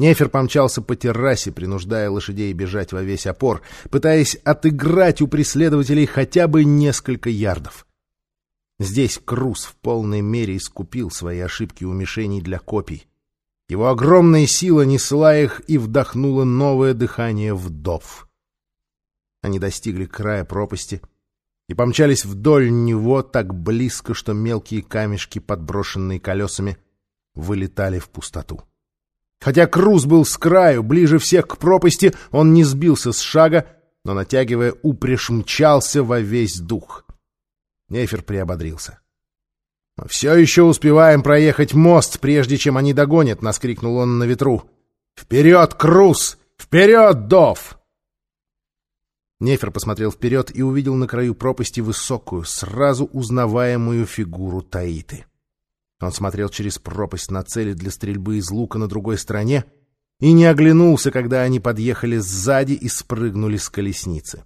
Нефер помчался по террасе, принуждая лошадей бежать во весь опор, пытаясь отыграть у преследователей хотя бы несколько ярдов. Здесь Круз в полной мере искупил свои ошибки у мишеней для копий. Его огромная сила несла их и вдохнула новое дыхание вдов. Они достигли края пропасти и помчались вдоль него так близко, что мелкие камешки, подброшенные колесами, вылетали в пустоту. Хотя Круз был с краю, ближе всех к пропасти, он не сбился с шага, но, натягивая упряжь, мчался во весь дух. Нефер приободрился. «Мы все еще успеваем проехать мост, прежде чем они догонят!» — нас крикнул он на ветру. «Вперед, Круз! Вперед, Дов!» Нефер посмотрел вперед и увидел на краю пропасти высокую, сразу узнаваемую фигуру Таиты. Он смотрел через пропасть на цели для стрельбы из лука на другой стороне и не оглянулся, когда они подъехали сзади и спрыгнули с колесницы.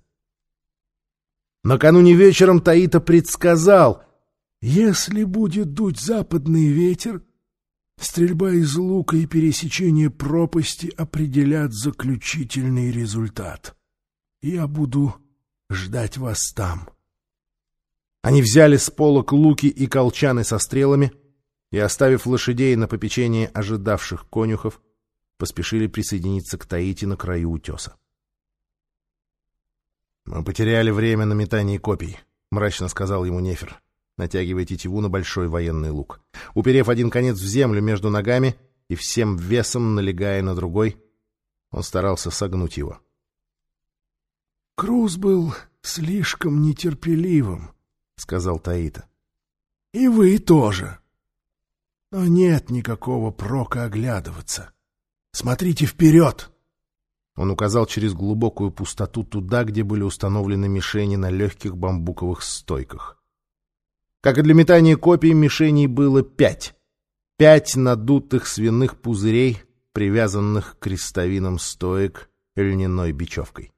Накануне вечером Таита предсказал, если будет дуть западный ветер, стрельба из лука и пересечение пропасти определят заключительный результат. Я буду ждать вас там. Они взяли с полок луки и колчаны со стрелами — и, оставив лошадей на попечение ожидавших конюхов, поспешили присоединиться к Таити на краю утеса. «Мы потеряли время на метание копий», — мрачно сказал ему Нефер, натягивая тетиву на большой военный лук. Уперев один конец в землю между ногами и всем весом налегая на другой, он старался согнуть его. «Круз был слишком нетерпеливым», — сказал Таита. «И вы тоже». Но нет никакого прока оглядываться. Смотрите вперед! Он указал через глубокую пустоту туда, где были установлены мишени на легких бамбуковых стойках. Как и для метания копий, мишеней было пять. Пять надутых свиных пузырей, привязанных к крестовинам стоек льняной бечевкой.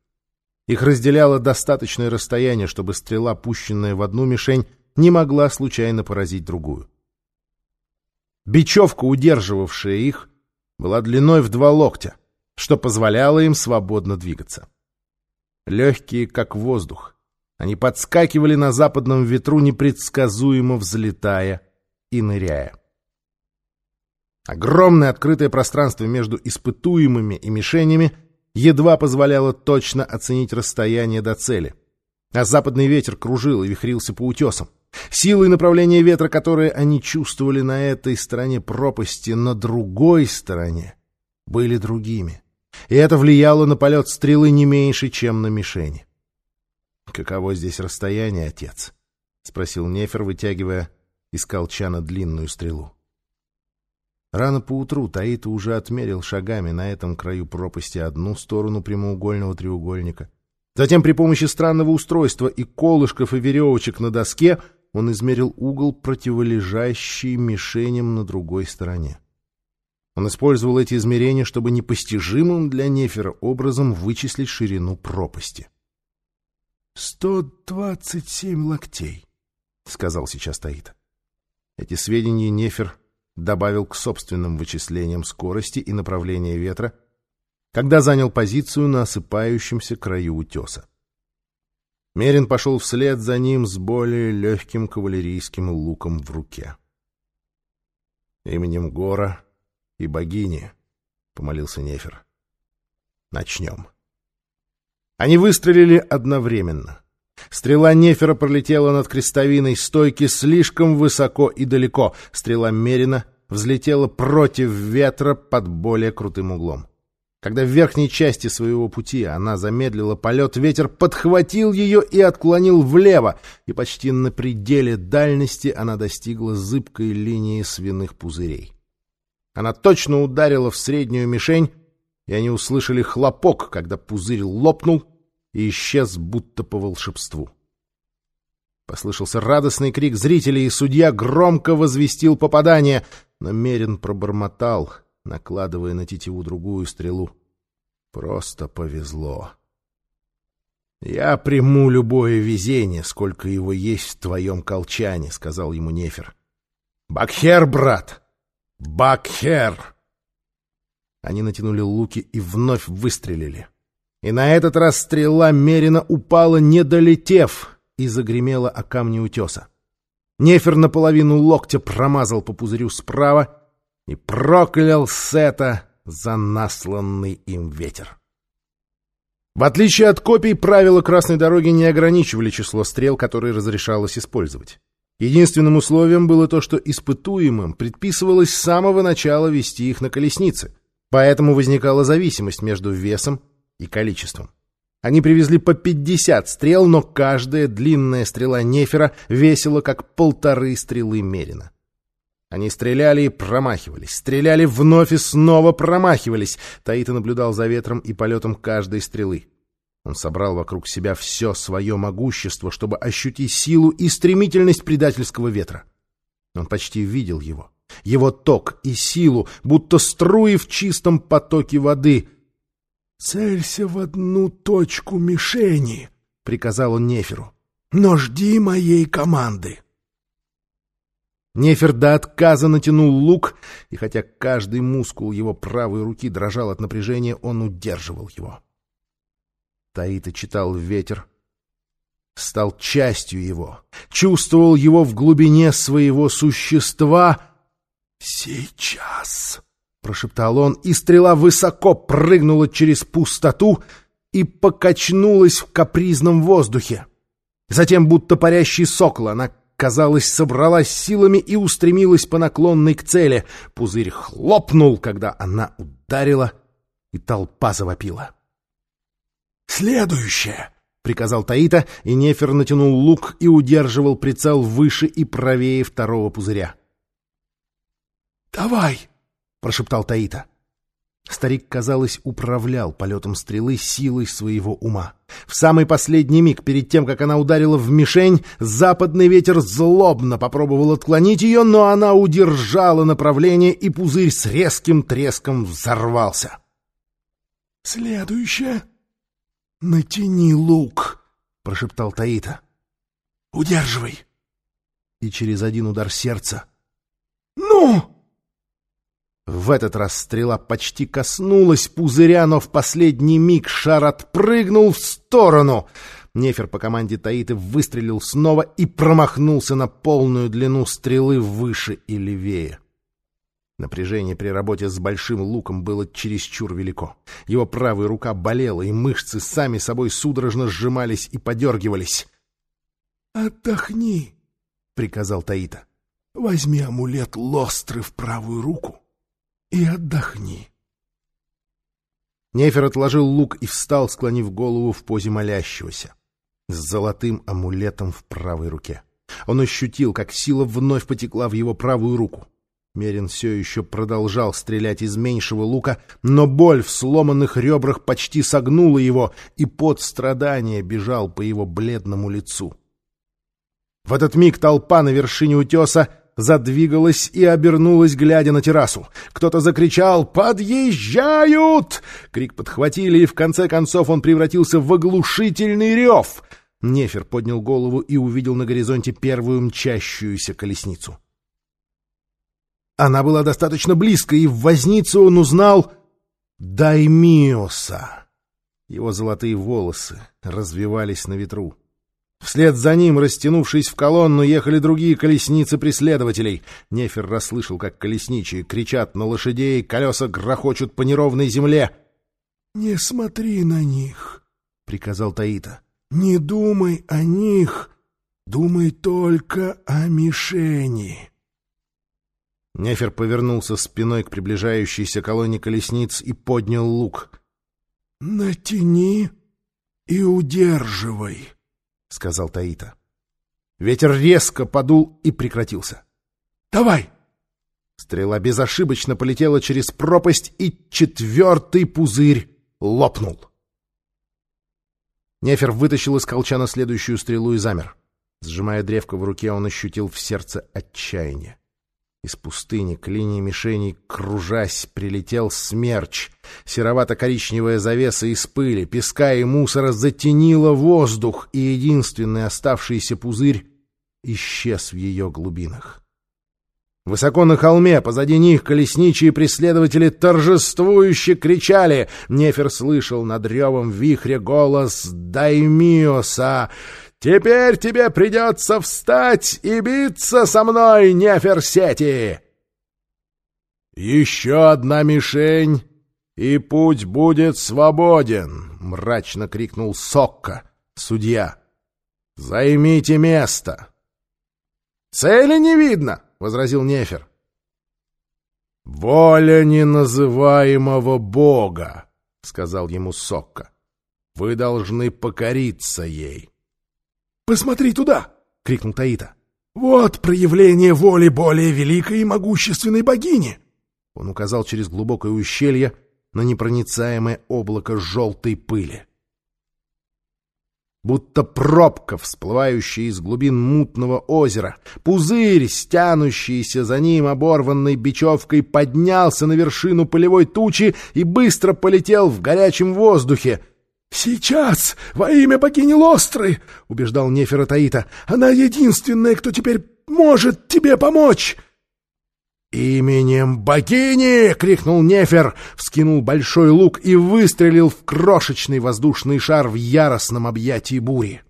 Их разделяло достаточное расстояние, чтобы стрела, пущенная в одну мишень, не могла случайно поразить другую. Бечевка, удерживавшая их, была длиной в два локтя, что позволяло им свободно двигаться. Легкие, как воздух, они подскакивали на западном ветру, непредсказуемо взлетая и ныряя. Огромное открытое пространство между испытуемыми и мишенями едва позволяло точно оценить расстояние до цели, а западный ветер кружил и вихрился по утесам. Силы и направление ветра, которые они чувствовали на этой стороне пропасти, на другой стороне, были другими. И это влияло на полет стрелы не меньше, чем на мишени. «Каково здесь расстояние, отец?» — спросил Нефер, вытягивая из колчана длинную стрелу. Рано поутру Таита уже отмерил шагами на этом краю пропасти одну сторону прямоугольного треугольника. Затем при помощи странного устройства и колышков и веревочек на доске — он измерил угол, противолежащий мишеням на другой стороне. Он использовал эти измерения, чтобы непостижимым для Нефера образом вычислить ширину пропасти. «Сто двадцать семь локтей», — сказал сейчас Таита. Эти сведения Нефер добавил к собственным вычислениям скорости и направления ветра, когда занял позицию на осыпающемся краю утеса. Мерин пошел вслед за ним с более легким кавалерийским луком в руке. «Именем Гора и богини», — помолился Нефер. «Начнем». Они выстрелили одновременно. Стрела Нефера пролетела над крестовиной стойки слишком высоко и далеко. Стрела Мерина взлетела против ветра под более крутым углом. Когда в верхней части своего пути она замедлила полет, ветер подхватил ее и отклонил влево, и почти на пределе дальности она достигла зыбкой линии свиных пузырей. Она точно ударила в среднюю мишень, и они услышали хлопок, когда пузырь лопнул и исчез будто по волшебству. Послышался радостный крик зрителей, и судья громко возвестил попадание, но Мерин пробормотал — накладывая на тетиву другую стрелу. Просто повезло. «Я приму любое везение, сколько его есть в твоем колчане», — сказал ему Нефер. «Бакхер, брат! Бакхер!» Они натянули луки и вновь выстрелили. И на этот раз стрела Мерина упала, не долетев, и загремела о камне утеса. Нефер наполовину локтя промазал по пузырю справа и проклял Сета за насланный им ветер. В отличие от копий, правила красной дороги не ограничивали число стрел, которые разрешалось использовать. Единственным условием было то, что испытуемым предписывалось с самого начала вести их на колеснице, поэтому возникала зависимость между весом и количеством. Они привезли по 50 стрел, но каждая длинная стрела Нефера весила как полторы стрелы Мерина. Они стреляли и промахивались, стреляли вновь и снова промахивались. Таита наблюдал за ветром и полетом каждой стрелы. Он собрал вокруг себя все свое могущество, чтобы ощутить силу и стремительность предательского ветра. Он почти видел его, его ток и силу, будто струи в чистом потоке воды. «Целься в одну точку мишени», — приказал он Неферу, — «но жди моей команды». Нефер до отказа натянул лук, и хотя каждый мускул его правой руки дрожал от напряжения, он удерживал его. Таита читал ветер, стал частью его, чувствовал его в глубине своего существа. «Сейчас!» — прошептал он, и стрела высоко прыгнула через пустоту и покачнулась в капризном воздухе. Затем, будто парящий сокол, она казалось, собралась силами и устремилась по наклонной к цели. Пузырь хлопнул, когда она ударила, и толпа завопила. «Следующее!» — приказал Таита, и Нефер натянул лук и удерживал прицел выше и правее второго пузыря. «Давай!» — прошептал Таита. Старик, казалось, управлял полетом стрелы силой своего ума. В самый последний миг, перед тем, как она ударила в мишень, западный ветер злобно попробовал отклонить ее, но она удержала направление, и пузырь с резким треском взорвался. «Следующее. Натяни лук», — прошептал Таита. «Удерживай». И через один удар сердца. «Ну!» В этот раз стрела почти коснулась пузыря, но в последний миг шар отпрыгнул в сторону. Нефер по команде Таиты выстрелил снова и промахнулся на полную длину стрелы выше и левее. Напряжение при работе с большим луком было чересчур велико. Его правая рука болела, и мышцы сами собой судорожно сжимались и подергивались. «Отдохни», — приказал Таита. «Возьми амулет Лостры в правую руку и отдохни. Нефер отложил лук и встал, склонив голову в позе молящегося, с золотым амулетом в правой руке. Он ощутил, как сила вновь потекла в его правую руку. Мерин все еще продолжал стрелять из меньшего лука, но боль в сломанных ребрах почти согнула его, и под страдания бежал по его бледному лицу. В этот миг толпа на вершине утеса задвигалась и обернулась, глядя на террасу. Кто-то закричал «Подъезжают!» Крик подхватили, и в конце концов он превратился в оглушительный рев. Нефер поднял голову и увидел на горизонте первую мчащуюся колесницу. Она была достаточно близко, и в вознице он узнал Даймиоса. Его золотые волосы развивались на ветру. Вслед за ним, растянувшись в колонну, ехали другие колесницы преследователей. Нефер расслышал, как колесничие кричат на лошадей, колеса грохочут по неровной земле. — Не смотри на них, — приказал Таита. — Не думай о них, думай только о мишени. Нефер повернулся спиной к приближающейся колонне колесниц и поднял лук. — Натяни и удерживай. —— сказал Таита. Ветер резко подул и прекратился. «Давай!» Стрела безошибочно полетела через пропасть, и четвертый пузырь лопнул. Нефер вытащил из колчана следующую стрелу и замер. Сжимая древко в руке, он ощутил в сердце отчаяние. Из пустыни к линии мишеней, кружась, прилетел смерч. Серовато-коричневая завеса из пыли, песка и мусора затенила воздух, и единственный оставшийся пузырь исчез в ее глубинах. Высоко на холме, позади них, колесничие преследователи торжествующе кричали. Нефер слышал над ревом вихря голос Даймиоса. «Теперь тебе придется встать и биться со мной, Неферсети!» «Еще одна мишень, и путь будет свободен!» — мрачно крикнул Сокка, судья. «Займите место!» «Цели не видно!» — возразил Нефер. «Воля неназываемого Бога», — сказал ему Сокка. «Вы должны покориться ей». «Посмотри туда!» — крикнул Таита. «Вот проявление воли более великой и могущественной богини!» Он указал через глубокое ущелье на непроницаемое облако желтой пыли будто пробка, всплывающая из глубин мутного озера. Пузырь, стянущийся за ним оборванной бечевкой, поднялся на вершину полевой тучи и быстро полетел в горячем воздухе. «Сейчас! Во имя богини Лостры!» — убеждал Нефера Таита. «Она единственная, кто теперь может тебе помочь!» «Именем богини!» — крикнул Нефер, вскинул большой лук и выстрелил в крошечный воздушный шар в яростном объятии бури.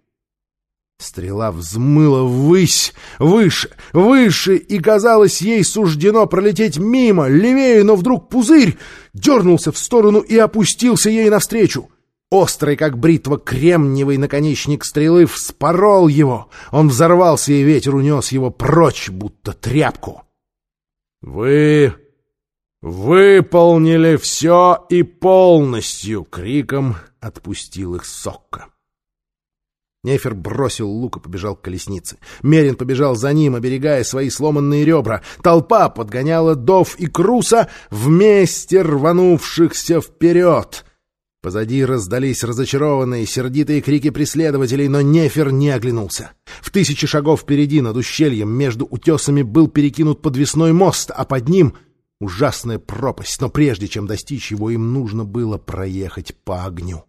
Стрела взмыла ввысь, выше, выше, и, казалось, ей суждено пролететь мимо, левее, но вдруг пузырь дернулся в сторону и опустился ей навстречу. Острый, как бритва, кремниевый наконечник стрелы вспорол его. Он взорвался, и ветер унес его прочь, будто тряпку. «Вы выполнили все и полностью!» — криком отпустил их Сокка. Нефер бросил лук и побежал к колеснице. Мерин побежал за ним, оберегая свои сломанные ребра. Толпа подгоняла Дов и Круса, вместе рванувшихся вперед. Позади раздались разочарованные, сердитые крики преследователей, но Нефер не оглянулся. В тысячи шагов впереди, над ущельем, между утесами был перекинут подвесной мост, а под ним — ужасная пропасть, но прежде чем достичь его, им нужно было проехать по огню.